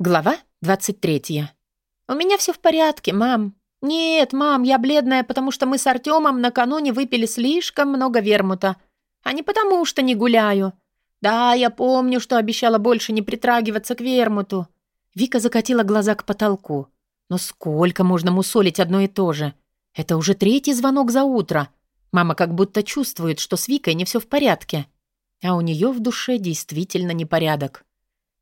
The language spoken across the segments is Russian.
Глава 23. «У меня все в порядке, мам». «Нет, мам, я бледная, потому что мы с Артемом накануне выпили слишком много вермута, а не потому что не гуляю. Да, я помню, что обещала больше не притрагиваться к вермуту». Вика закатила глаза к потолку. «Но сколько можно мусолить одно и то же? Это уже третий звонок за утро. Мама как будто чувствует, что с Викой не все в порядке. А у нее в душе действительно непорядок».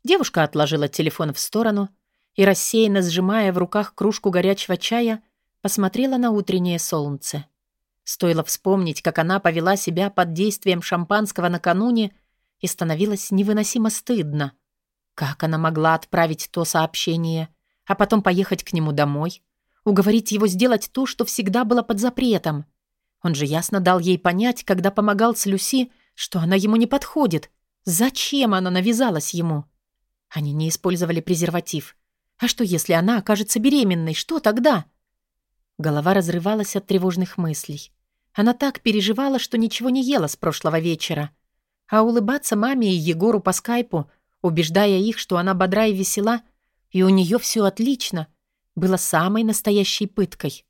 Девушка отложила телефон в сторону и, рассеянно сжимая в руках кружку горячего чая, посмотрела на утреннее солнце. Стоило вспомнить, как она повела себя под действием шампанского накануне, и становилось невыносимо стыдно. Как она могла отправить то сообщение, а потом поехать к нему домой, уговорить его сделать то, что всегда было под запретом? Он же ясно дал ей понять, когда помогал с Люси, что она ему не подходит. Зачем она навязалась ему? — они не использовали презерватив. А что, если она окажется беременной? Что тогда? Голова разрывалась от тревожных мыслей. Она так переживала, что ничего не ела с прошлого вечера. А улыбаться маме и Егору по скайпу, убеждая их, что она бодра и весела, и у нее все отлично, было самой настоящей пыткой.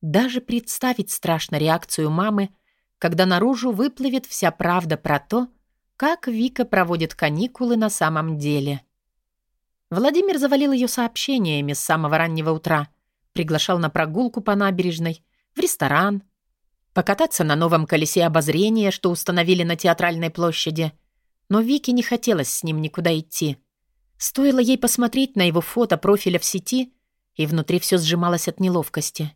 Даже представить страшно реакцию мамы, когда наружу выплывет вся правда про то, как Вика проводит каникулы на самом деле. Владимир завалил ее сообщениями с самого раннего утра, приглашал на прогулку по набережной, в ресторан, покататься на новом колесе обозрения, что установили на театральной площади. Но Вике не хотелось с ним никуда идти. Стоило ей посмотреть на его фото профиля в сети, и внутри все сжималось от неловкости.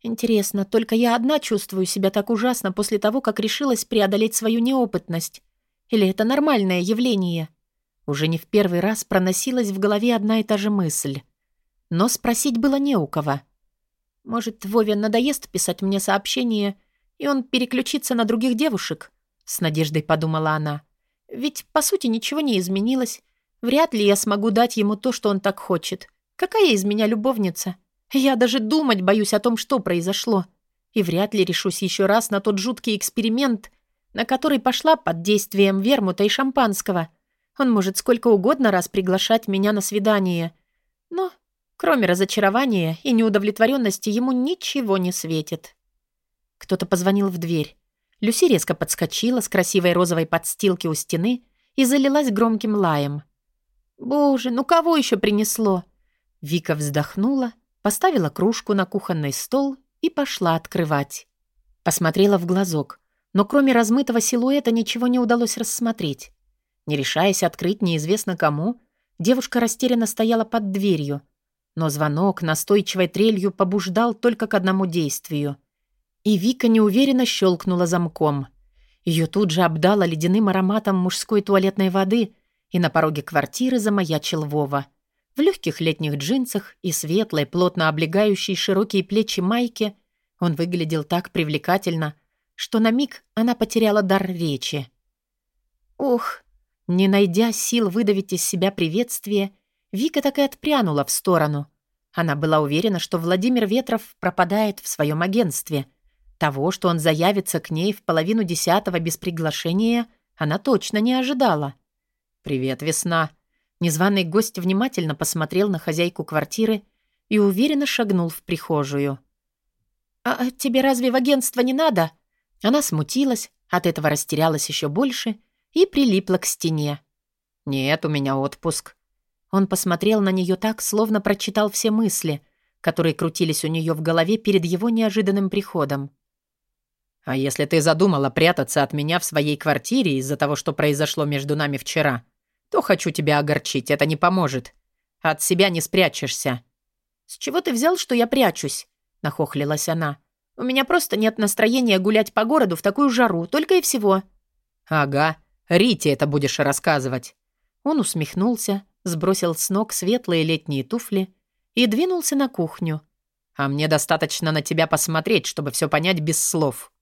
Интересно, только я одна чувствую себя так ужасно после того, как решилась преодолеть свою неопытность. Или это нормальное явление? Уже не в первый раз проносилась в голове одна и та же мысль. Но спросить было не у кого. Может, Вове надоест писать мне сообщение, и он переключится на других девушек? С надеждой подумала она. Ведь, по сути, ничего не изменилось. Вряд ли я смогу дать ему то, что он так хочет. Какая из меня любовница? Я даже думать боюсь о том, что произошло. И вряд ли решусь еще раз на тот жуткий эксперимент, на который пошла под действием вермута и шампанского. Он может сколько угодно раз приглашать меня на свидание. Но, кроме разочарования и неудовлетворенности, ему ничего не светит. Кто-то позвонил в дверь. Люси резко подскочила с красивой розовой подстилки у стены и залилась громким лаем. «Боже, ну кого еще принесло?» Вика вздохнула, поставила кружку на кухонный стол и пошла открывать. Посмотрела в глазок но кроме размытого силуэта ничего не удалось рассмотреть. Не решаясь открыть неизвестно кому, девушка растерянно стояла под дверью, но звонок настойчивой трелью побуждал только к одному действию. И Вика неуверенно щелкнула замком. Ее тут же обдало ледяным ароматом мужской туалетной воды, и на пороге квартиры замаячил Вова. В легких летних джинсах и светлой, плотно облегающей широкие плечи майки он выглядел так привлекательно, что на миг она потеряла дар речи. Ух, не найдя сил выдавить из себя приветствие, Вика так и отпрянула в сторону. Она была уверена, что Владимир Ветров пропадает в своем агентстве. Того, что он заявится к ней в половину десятого без приглашения, она точно не ожидала. «Привет, весна!» Незваный гость внимательно посмотрел на хозяйку квартиры и уверенно шагнул в прихожую. «А тебе разве в агентство не надо?» Она смутилась, от этого растерялась еще больше и прилипла к стене. «Нет, у меня отпуск». Он посмотрел на нее так, словно прочитал все мысли, которые крутились у нее в голове перед его неожиданным приходом. «А если ты задумала прятаться от меня в своей квартире из-за того, что произошло между нами вчера, то хочу тебя огорчить, это не поможет. От себя не спрячешься». «С чего ты взял, что я прячусь?» — нахохлилась она. У меня просто нет настроения гулять по городу в такую жару, только и всего». «Ага, Рите это будешь рассказывать». Он усмехнулся, сбросил с ног светлые летние туфли и двинулся на кухню. «А мне достаточно на тебя посмотреть, чтобы все понять без слов».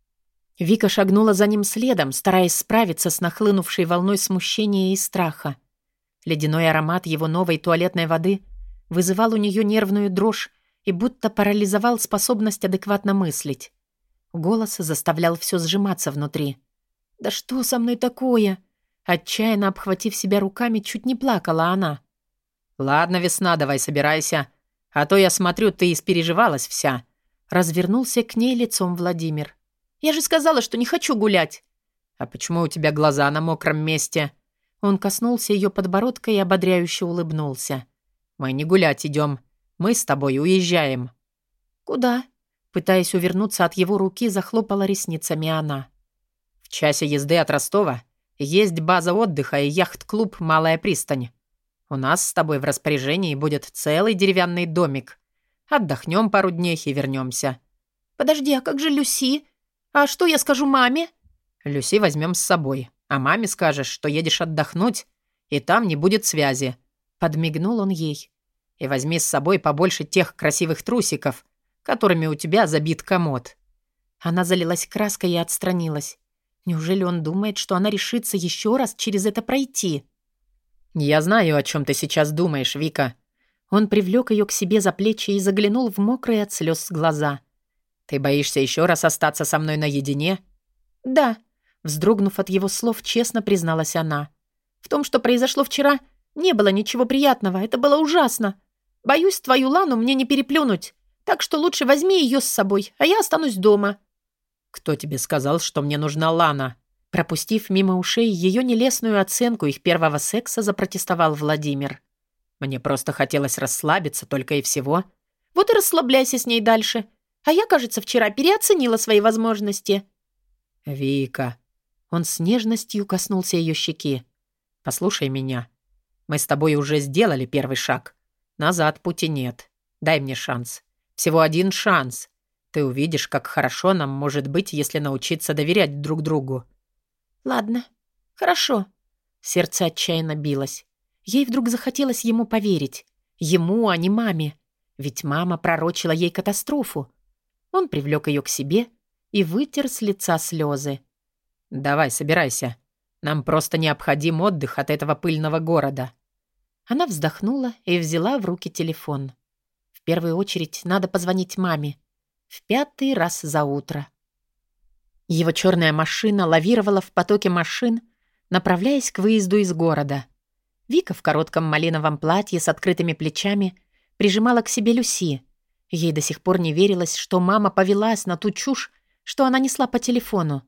Вика шагнула за ним следом, стараясь справиться с нахлынувшей волной смущения и страха. Ледяной аромат его новой туалетной воды вызывал у нее нервную дрожь и будто парализовал способность адекватно мыслить. Голос заставлял все сжиматься внутри. «Да что со мной такое?» Отчаянно обхватив себя руками, чуть не плакала она. «Ладно, весна, давай собирайся. А то я смотрю, ты испереживалась вся». Развернулся к ней лицом Владимир. «Я же сказала, что не хочу гулять». «А почему у тебя глаза на мокром месте?» Он коснулся ее подбородка и ободряюще улыбнулся. «Мы не гулять идем. Мы с тобой уезжаем». «Куда?» Пытаясь увернуться от его руки, захлопала ресницами она. «В часе езды от Ростова есть база отдыха и яхт-клуб «Малая пристань». У нас с тобой в распоряжении будет целый деревянный домик. Отдохнем пару дней и вернемся. «Подожди, а как же Люси? А что я скажу маме?» «Люси возьмем с собой, а маме скажешь, что едешь отдохнуть, и там не будет связи». Подмигнул он ей. «И возьми с собой побольше тех красивых трусиков, которыми у тебя забит комод». Она залилась краской и отстранилась. Неужели он думает, что она решится еще раз через это пройти? «Я знаю, о чем ты сейчас думаешь, Вика». Он привлек ее к себе за плечи и заглянул в мокрые от слез глаза. «Ты боишься еще раз остаться со мной наедине?» «Да», — вздрогнув от его слов, честно призналась она. «В том, что произошло вчера, не было ничего приятного. Это было ужасно. Боюсь, твою Лану мне не переплюнуть. Так что лучше возьми ее с собой, а я останусь дома». «Кто тебе сказал, что мне нужна Лана?» Пропустив мимо ушей ее нелестную оценку их первого секса, запротестовал Владимир. «Мне просто хотелось расслабиться, только и всего». «Вот и расслабляйся с ней дальше. А я, кажется, вчера переоценила свои возможности». «Вика». Он с нежностью коснулся ее щеки. «Послушай меня. Мы с тобой уже сделали первый шаг. Назад пути нет. Дай мне шанс. Всего один шанс. Ты увидишь, как хорошо нам может быть, если научиться доверять друг другу». «Ладно, хорошо». Сердце отчаянно билось. Ей вдруг захотелось ему поверить. Ему, а не маме. Ведь мама пророчила ей катастрофу. Он привлек ее к себе и вытер с лица слезы. «Давай, собирайся. Нам просто необходим отдых от этого пыльного города». Она вздохнула и взяла в руки телефон. В первую очередь надо позвонить маме. В пятый раз за утро. Его черная машина лавировала в потоке машин, направляясь к выезду из города. Вика в коротком малиновом платье с открытыми плечами прижимала к себе Люси. Ей до сих пор не верилось, что мама повелась на ту чушь, что она несла по телефону.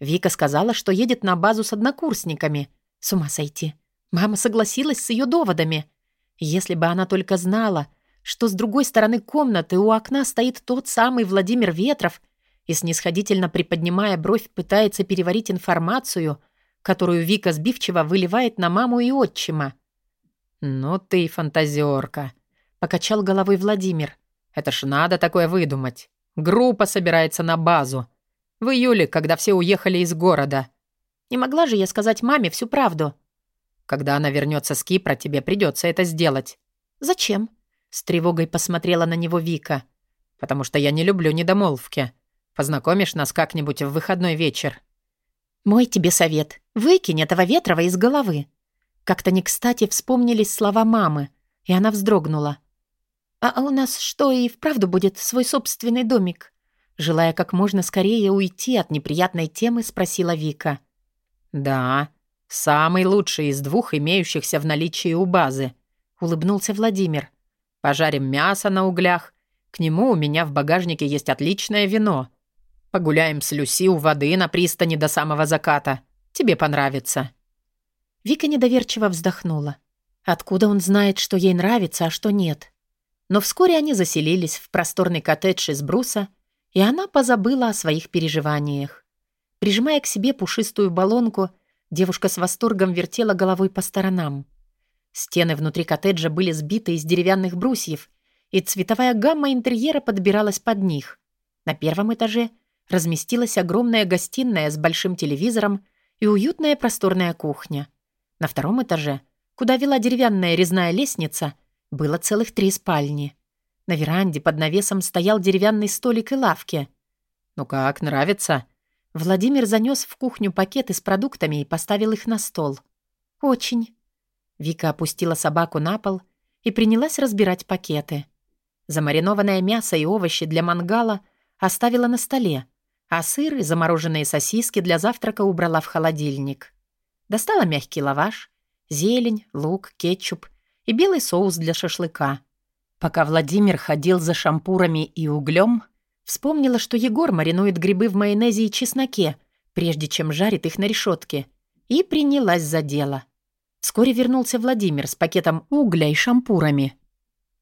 Вика сказала, что едет на базу с однокурсниками. С ума сойти. Мама согласилась с ее доводами. Если бы она только знала, что с другой стороны комнаты у окна стоит тот самый Владимир Ветров и, снисходительно приподнимая бровь, пытается переварить информацию, которую Вика сбивчиво выливает на маму и отчима. «Ну ты фантазерка», — покачал головой Владимир. «Это ж надо такое выдумать. Группа собирается на базу. В июле, когда все уехали из города». «Не могла же я сказать маме всю правду?» «Когда она вернется с Кипра, тебе придется это сделать». «Зачем?» — с тревогой посмотрела на него Вика. «Потому что я не люблю недомолвки. Познакомишь нас как-нибудь в выходной вечер?» «Мой тебе совет. Выкинь этого Ветрова из головы». Как-то не кстати вспомнились слова мамы, и она вздрогнула. «А у нас что, и вправду будет свой собственный домик?» Желая как можно скорее уйти от неприятной темы, спросила Вика. «Да, самый лучший из двух имеющихся в наличии у базы», — улыбнулся Владимир. «Пожарим мясо на углях. К нему у меня в багажнике есть отличное вино. Погуляем с Люси у воды на пристани до самого заката. Тебе понравится». Вика недоверчиво вздохнула. Откуда он знает, что ей нравится, а что нет? Но вскоре они заселились в просторный коттедж из бруса, и она позабыла о своих переживаниях. Прижимая к себе пушистую баллонку, девушка с восторгом вертела головой по сторонам. Стены внутри коттеджа были сбиты из деревянных брусьев, и цветовая гамма интерьера подбиралась под них. На первом этаже разместилась огромная гостиная с большим телевизором и уютная просторная кухня. На втором этаже, куда вела деревянная резная лестница, было целых три спальни. На веранде под навесом стоял деревянный столик и лавки. «Ну как, нравится?» Владимир занес в кухню пакеты с продуктами и поставил их на стол. «Очень». Вика опустила собаку на пол и принялась разбирать пакеты. Замаринованное мясо и овощи для мангала оставила на столе, а сыр и замороженные сосиски для завтрака убрала в холодильник. Достала мягкий лаваш, зелень, лук, кетчуп и белый соус для шашлыка. Пока Владимир ходил за шампурами и углем, вспомнила, что Егор маринует грибы в майонезе и чесноке, прежде чем жарит их на решетке, и принялась за дело. Вскоре вернулся Владимир с пакетом угля и шампурами.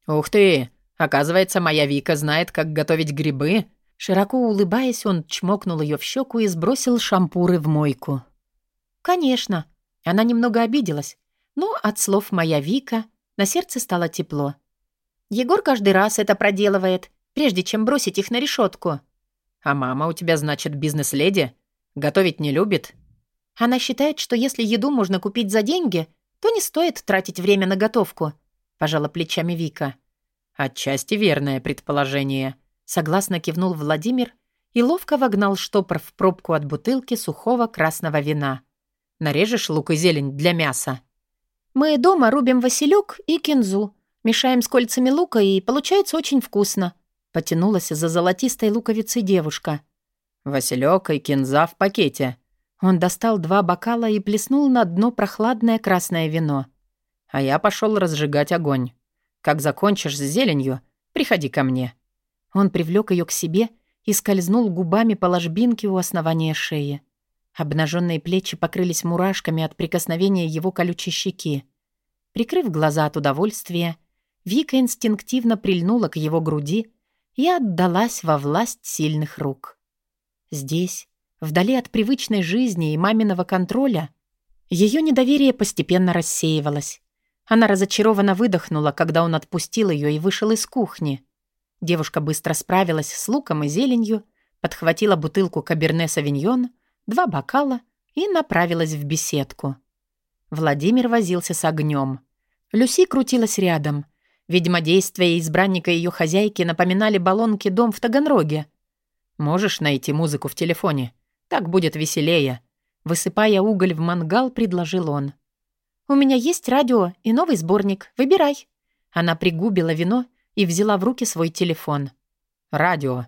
«Ух ты! Оказывается, моя Вика знает, как готовить грибы!» Широко улыбаясь, он чмокнул ее в щеку и сбросил шампуры в мойку. «Конечно!» Она немного обиделась, но от слов «моя Вика» на сердце стало тепло. «Егор каждый раз это проделывает, прежде чем бросить их на решетку. «А мама у тебя, значит, бизнес-леди? Готовить не любит?» Она считает, что если еду можно купить за деньги, то не стоит тратить время на готовку», — пожала плечами Вика. «Отчасти верное предположение», — согласно кивнул Владимир и ловко вогнал штопор в пробку от бутылки сухого красного вина. «Нарежешь лук и зелень для мяса?» «Мы дома рубим василек и кинзу, мешаем с кольцами лука, и получается очень вкусно», — потянулась за золотистой луковицей девушка. «Василек и кинза в пакете», он достал два бокала и плеснул на дно прохладное красное вино. А я пошел разжигать огонь. Как закончишь с зеленью, приходи ко мне. Он привлек ее к себе и скользнул губами по ложбинке у основания шеи. Обнаженные плечи покрылись мурашками от прикосновения его колючей щеки. Прикрыв глаза от удовольствия, Вика инстинктивно прильнула к его груди и отдалась во власть сильных рук. Здесь, Вдали от привычной жизни и маминого контроля, ее недоверие постепенно рассеивалось. Она разочарованно выдохнула, когда он отпустил ее и вышел из кухни. Девушка быстро справилась с луком и зеленью, подхватила бутылку каберне-савиньон, два бокала и направилась в беседку. Владимир возился с огнем. Люси крутилась рядом. Видимо, действия избранника и ее хозяйки напоминали баллонки дом в Таганроге. «Можешь найти музыку в телефоне?» Так будет веселее», — высыпая уголь в мангал, предложил он. «У меня есть радио и новый сборник. Выбирай». Она пригубила вино и взяла в руки свой телефон. «Радио».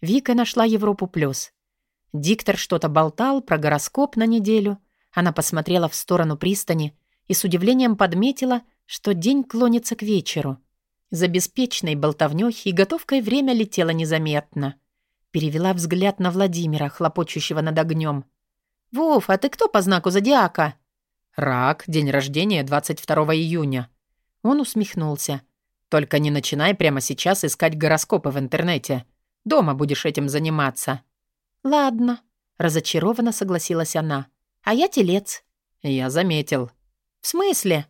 Вика нашла Европу плюс. Диктор что-то болтал про гороскоп на неделю. Она посмотрела в сторону пристани и с удивлением подметила, что день клонится к вечеру. За беспечной болтовнёй и готовкой время летело незаметно. Перевела взгляд на Владимира, хлопочущего над огнем. «Вов, а ты кто по знаку зодиака?» «Рак, день рождения 22 июня». Он усмехнулся. «Только не начинай прямо сейчас искать гороскопы в интернете. Дома будешь этим заниматься». «Ладно», — разочарованно согласилась она. «А я телец». «Я заметил». «В смысле?»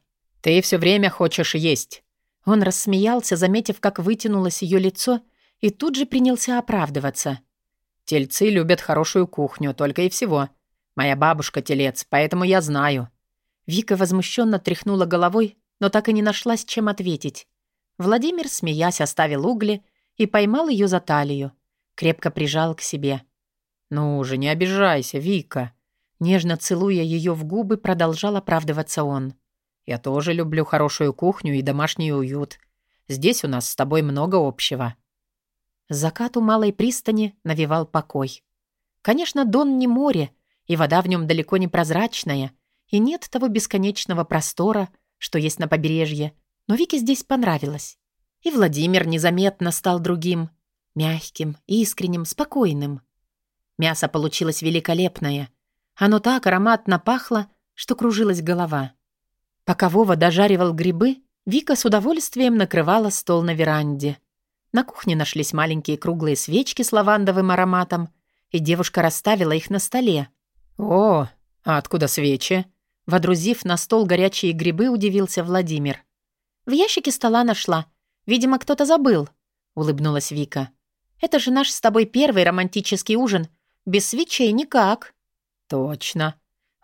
«Ты все время хочешь есть». Он рассмеялся, заметив, как вытянулось ее лицо, — и тут же принялся оправдываться. «Тельцы любят хорошую кухню, только и всего. Моя бабушка телец, поэтому я знаю». Вика возмущенно тряхнула головой, но так и не нашлась, чем ответить. Владимир, смеясь, оставил угли и поймал ее за талию. Крепко прижал к себе. «Ну уже не обижайся, Вика». Нежно целуя ее в губы, продолжал оправдываться он. «Я тоже люблю хорошую кухню и домашний уют. Здесь у нас с тобой много общего». Закат у малой пристани навевал покой. Конечно, Дон не море, и вода в нем далеко не прозрачная, и нет того бесконечного простора, что есть на побережье, но Вике здесь понравилось. И Владимир незаметно стал другим, мягким, искренним, спокойным. Мясо получилось великолепное. Оно так ароматно пахло, что кружилась голова. Пока Вова дожаривал грибы, Вика с удовольствием накрывала стол на веранде. На кухне нашлись маленькие круглые свечки с лавандовым ароматом, и девушка расставила их на столе. «О, а откуда свечи?» Водрузив на стол горячие грибы, удивился Владимир. «В ящике стола нашла. Видимо, кто-то забыл», — улыбнулась Вика. «Это же наш с тобой первый романтический ужин. Без свечей никак». «Точно».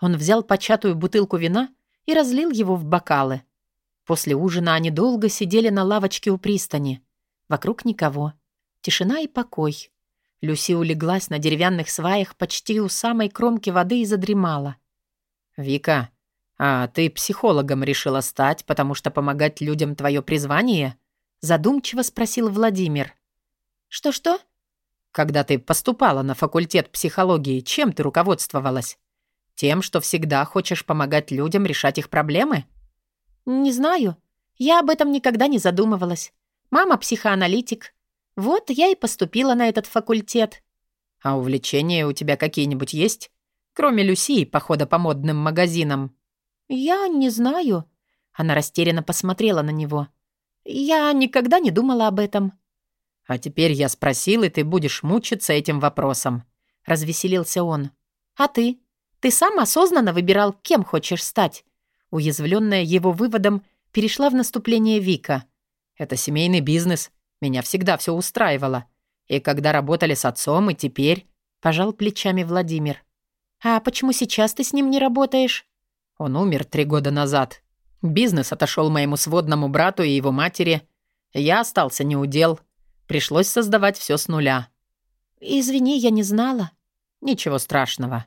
Он взял початую бутылку вина и разлил его в бокалы. После ужина они долго сидели на лавочке у пристани. Вокруг никого. Тишина и покой. Люси улеглась на деревянных сваях почти у самой кромки воды и задремала. «Вика, а ты психологом решила стать, потому что помогать людям твое призвание?» Задумчиво спросил Владимир. «Что-что?» «Когда ты поступала на факультет психологии, чем ты руководствовалась? Тем, что всегда хочешь помогать людям решать их проблемы?» «Не знаю. Я об этом никогда не задумывалась. Мама психоаналитик. Вот я и поступила на этот факультет. А увлечения у тебя какие-нибудь есть? Кроме Люси и похода по модным магазинам. Я не знаю. Она растерянно посмотрела на него. Я никогда не думала об этом. А теперь я спросил, и ты будешь мучиться этим вопросом. Развеселился он. А ты? Ты сам осознанно выбирал, кем хочешь стать? Уязвленная его выводом, перешла в наступление Вика. Это семейный бизнес. Меня всегда все устраивало. И когда работали с отцом, и теперь... Пожал плечами Владимир. А почему сейчас ты с ним не работаешь? Он умер три года назад. Бизнес отошел моему сводному брату и его матери. Я остался неудел. Пришлось создавать все с нуля. «Извини, я не знала». «Ничего страшного».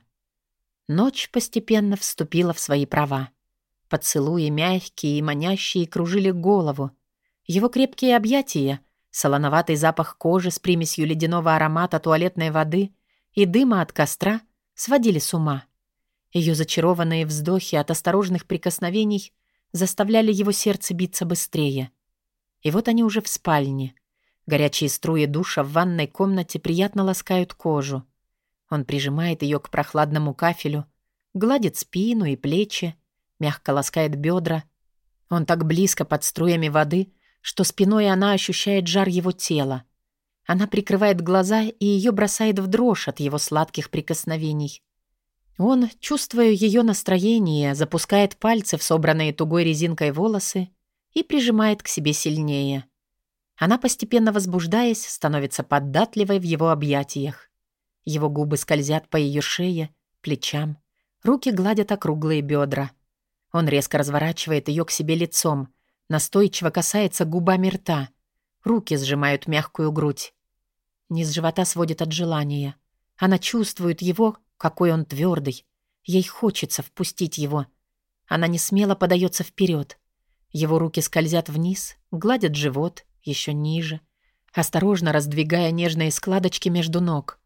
Ночь постепенно вступила в свои права. Поцелуи мягкие и манящие кружили голову. Его крепкие объятия, солоноватый запах кожи с примесью ледяного аромата туалетной воды и дыма от костра сводили с ума. Ее зачарованные вздохи от осторожных прикосновений заставляли его сердце биться быстрее. И вот они уже в спальне. Горячие струи душа в ванной комнате приятно ласкают кожу. Он прижимает ее к прохладному кафелю, гладит спину и плечи, мягко ласкает бедра. Он так близко под струями воды, что спиной она ощущает жар его тела. Она прикрывает глаза, и ее бросает в дрожь от его сладких прикосновений. Он, чувствуя ее настроение, запускает пальцы в собранные тугой резинкой волосы и прижимает к себе сильнее. Она, постепенно возбуждаясь, становится податливой в его объятиях. Его губы скользят по ее шее, плечам, руки гладят округлые бедра. Он резко разворачивает ее к себе лицом, настойчиво касается губами рта. Руки сжимают мягкую грудь. Низ живота сводит от желания. Она чувствует его, какой он твердый. Ей хочется впустить его. Она не смело подается вперед. Его руки скользят вниз, гладят живот, еще ниже, осторожно раздвигая нежные складочки между ног.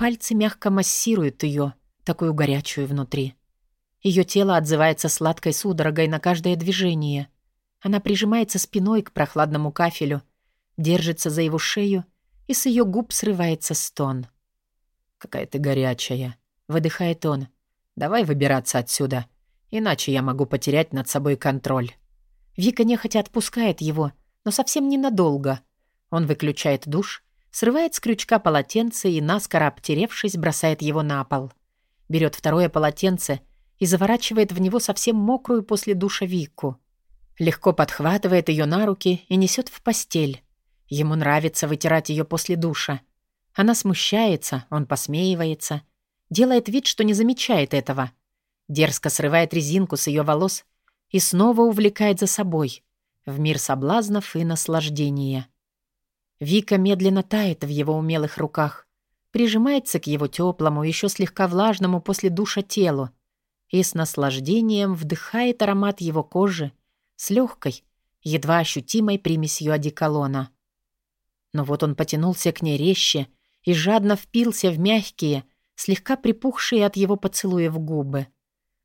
Пальцы мягко массируют ее, такую горячую внутри. Ее тело отзывается сладкой судорогой на каждое движение. Она прижимается спиной к прохладному кафелю, держится за его шею, и с ее губ срывается стон. «Какая ты горячая!» — выдыхает он. «Давай выбираться отсюда, иначе я могу потерять над собой контроль». Вика нехотя отпускает его, но совсем ненадолго. Он выключает душ, срывает с крючка полотенце и, наскоро обтеревшись, бросает его на пол. Берет второе полотенце и заворачивает в него совсем мокрую после душа Вику. Легко подхватывает ее на руки и несет в постель. Ему нравится вытирать ее после душа. Она смущается, он посмеивается, делает вид, что не замечает этого. Дерзко срывает резинку с ее волос и снова увлекает за собой в мир соблазнов и наслаждения. Вика медленно тает в его умелых руках, прижимается к его теплому, еще слегка влажному после душа телу и с наслаждением вдыхает аромат его кожи с легкой, едва ощутимой примесью одеколона. Но вот он потянулся к ней резче и жадно впился в мягкие, слегка припухшие от его поцелуев губы.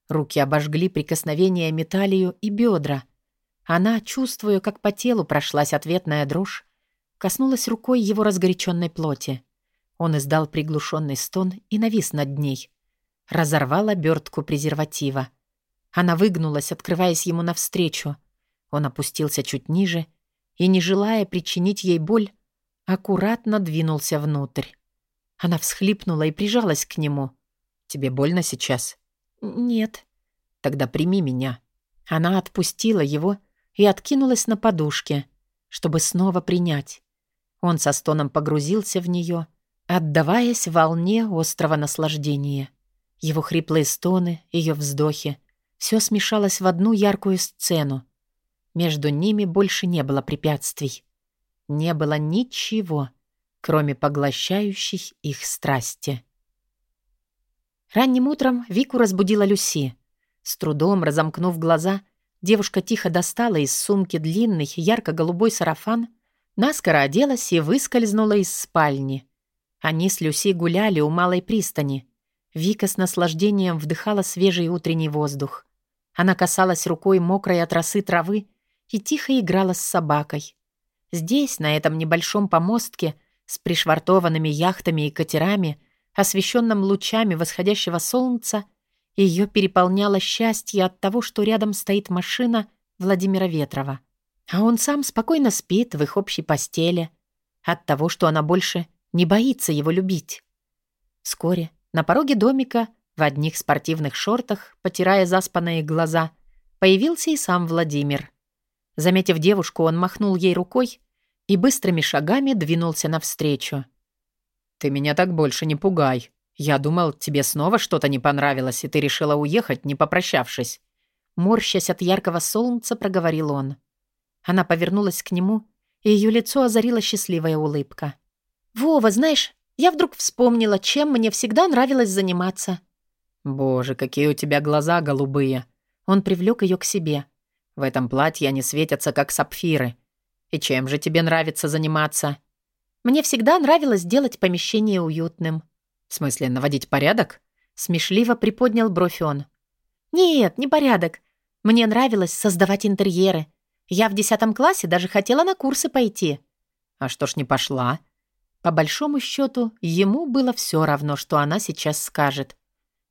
Руки обожгли прикосновения металлию и бедра — она, чувствуя, как по телу прошлась ответная дрожь, коснулась рукой его разгоряченной плоти. Он издал приглушенный стон и навис над ней. Разорвала обертку презерватива. Она выгнулась, открываясь ему навстречу. Он опустился чуть ниже и, не желая причинить ей боль, аккуратно двинулся внутрь. Она всхлипнула и прижалась к нему. «Тебе больно сейчас?» «Нет». «Тогда прими меня». Она отпустила его и откинулась на подушке, чтобы снова принять. Он со стоном погрузился в нее, отдаваясь волне острого наслаждения. Его хриплые стоны, ее вздохи — все смешалось в одну яркую сцену. Между ними больше не было препятствий. Не было ничего, кроме поглощающих их страсти. Ранним утром Вику разбудила Люси. С трудом разомкнув глаза — Девушка тихо достала из сумки длинный ярко-голубой сарафан, наскоро оделась и выскользнула из спальни. Они с Люси гуляли у малой пристани. Вика с наслаждением вдыхала свежий утренний воздух. Она касалась рукой мокрой от росы травы и тихо играла с собакой. Здесь, на этом небольшом помостке, с пришвартованными яхтами и катерами, освещенном лучами восходящего солнца, ее переполняло счастье от того, что рядом стоит машина Владимира Ветрова. А он сам спокойно спит в их общей постели. От того, что она больше не боится его любить. Вскоре на пороге домика в одних спортивных шортах, потирая заспанные глаза, появился и сам Владимир. Заметив девушку, он махнул ей рукой и быстрыми шагами двинулся навстречу. «Ты меня так больше не пугай. Я думал, тебе снова что-то не понравилось, и ты решила уехать, не попрощавшись». Морщась от яркого солнца, проговорил он. Она повернулась к нему, и ее лицо озарила счастливая улыбка. «Вова, знаешь, я вдруг вспомнила, чем мне всегда нравилось заниматься». «Боже, какие у тебя глаза голубые!» Он привлек ее к себе. «В этом платье они светятся, как сапфиры. И чем же тебе нравится заниматься?» «Мне всегда нравилось делать помещение уютным». «В смысле, наводить порядок?» Смешливо приподнял бровь он. «Нет, не порядок. Мне нравилось создавать интерьеры. Я в десятом классе даже хотела на курсы пойти». «А что ж не пошла?» По большому счету, ему было все равно, что она сейчас скажет.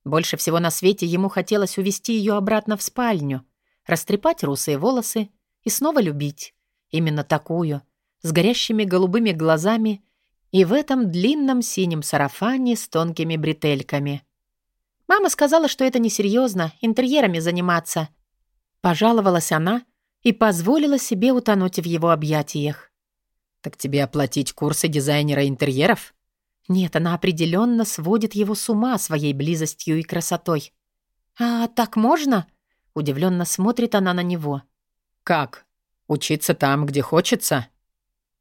Больше всего на свете ему хотелось увести ее обратно в спальню, растрепать русые волосы и снова любить. Именно такую, с горящими голубыми глазами и в этом длинном синем сарафане с тонкими бретельками. Мама сказала, что это несерьезно, интерьерами заниматься. Пожаловалась она и позволила себе утонуть в его объятиях. «Так тебе оплатить курсы дизайнера интерьеров?» Нет, она определенно сводит его с ума своей близостью и красотой. «А так можно?» Удивленно смотрит она на него. «Как? Учиться там, где хочется?»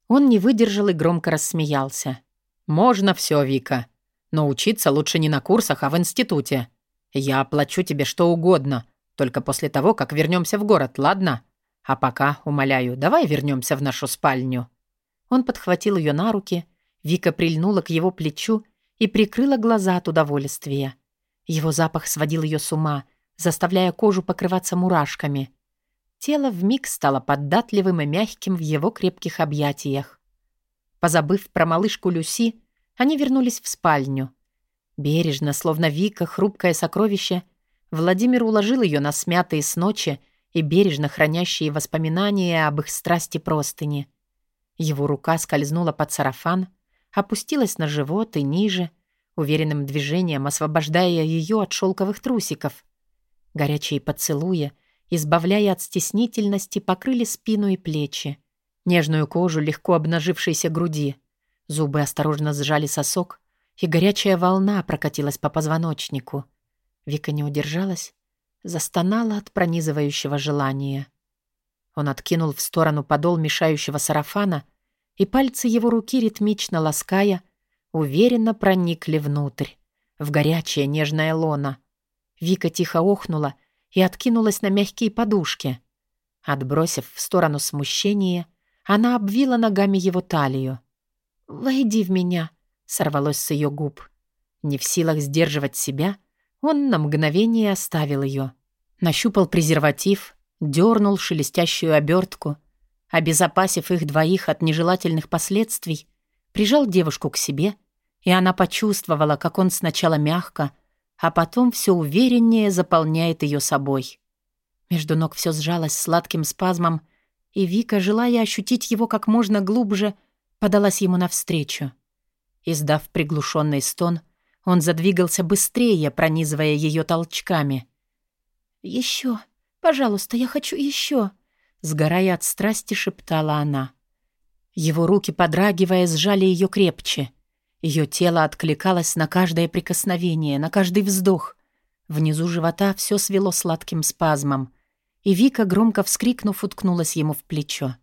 Он не выдержал и громко рассмеялся. «Можно все, Вика. Но учиться лучше не на курсах, а в институте. Я оплачу тебе что угодно, только после того, как вернемся в город, ладно? А пока, умоляю, давай вернемся в нашу спальню». Он подхватил ее на руки, Вика прильнула к его плечу и прикрыла глаза от удовольствия. Его запах сводил ее с ума, заставляя кожу покрываться мурашками. Тело вмиг стало податливым и мягким в его крепких объятиях. Позабыв про малышку Люси, они вернулись в спальню. Бережно, словно Вика, хрупкое сокровище, Владимир уложил ее на смятые с ночи и бережно хранящие воспоминания об их страсти простыни. Его рука скользнула под сарафан, опустилась на живот и ниже, уверенным движением освобождая ее от шелковых трусиков. Горячие поцелуи — избавляя от стеснительности, покрыли спину и плечи. Нежную кожу легко обнажившейся груди. Зубы осторожно сжали сосок, и горячая волна прокатилась по позвоночнику. Вика не удержалась, застонала от пронизывающего желания. Он откинул в сторону подол мешающего сарафана, и пальцы его руки, ритмично лаская, уверенно проникли внутрь, в горячее нежное лоно. Вика тихо охнула и откинулась на мягкие подушки. Отбросив в сторону смущение, она обвила ногами его талию. «Войди в меня», — сорвалось с ее губ. Не в силах сдерживать себя, он на мгновение оставил ее. Нащупал презерватив, дернул шелестящую обертку, обезопасив их двоих от нежелательных последствий, прижал девушку к себе, и она почувствовала, как он сначала мягко, а потом все увереннее заполняет ее собой. Между ног все сжалось сладким спазмом, и Вика, желая ощутить его как можно глубже, подалась ему навстречу. Издав приглушенный стон, он задвигался быстрее, пронизывая ее толчками. «Еще, пожалуйста, я хочу еще!» Сгорая от страсти, шептала она. Его руки, подрагивая, сжали ее крепче — ее тело откликалось на каждое прикосновение, на каждый вздох. Внизу живота все свело сладким спазмом, и Вика, громко вскрикнув, уткнулась ему в плечо.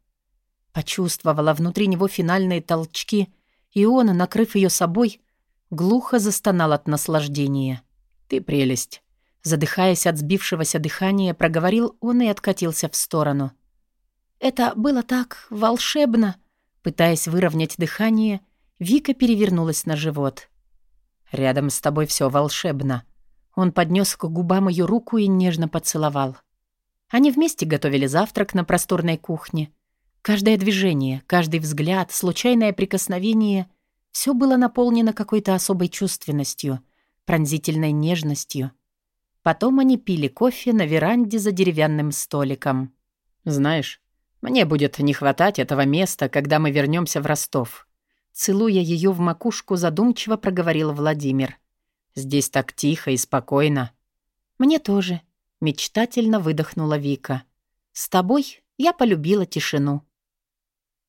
Почувствовала внутри него финальные толчки, и он, накрыв ее собой, глухо застонал от наслаждения. «Ты прелесть!» Задыхаясь от сбившегося дыхания, проговорил он и откатился в сторону. «Это было так волшебно!» Пытаясь выровнять дыхание, Вика перевернулась на живот. «Рядом с тобой все волшебно». Он поднес к губам ее руку и нежно поцеловал. Они вместе готовили завтрак на просторной кухне. Каждое движение, каждый взгляд, случайное прикосновение — все было наполнено какой-то особой чувственностью, пронзительной нежностью. Потом они пили кофе на веранде за деревянным столиком. «Знаешь, мне будет не хватать этого места, когда мы вернемся в Ростов». Целуя ее в макушку, задумчиво проговорил Владимир. «Здесь так тихо и спокойно». «Мне тоже», — мечтательно выдохнула Вика. «С тобой я полюбила тишину».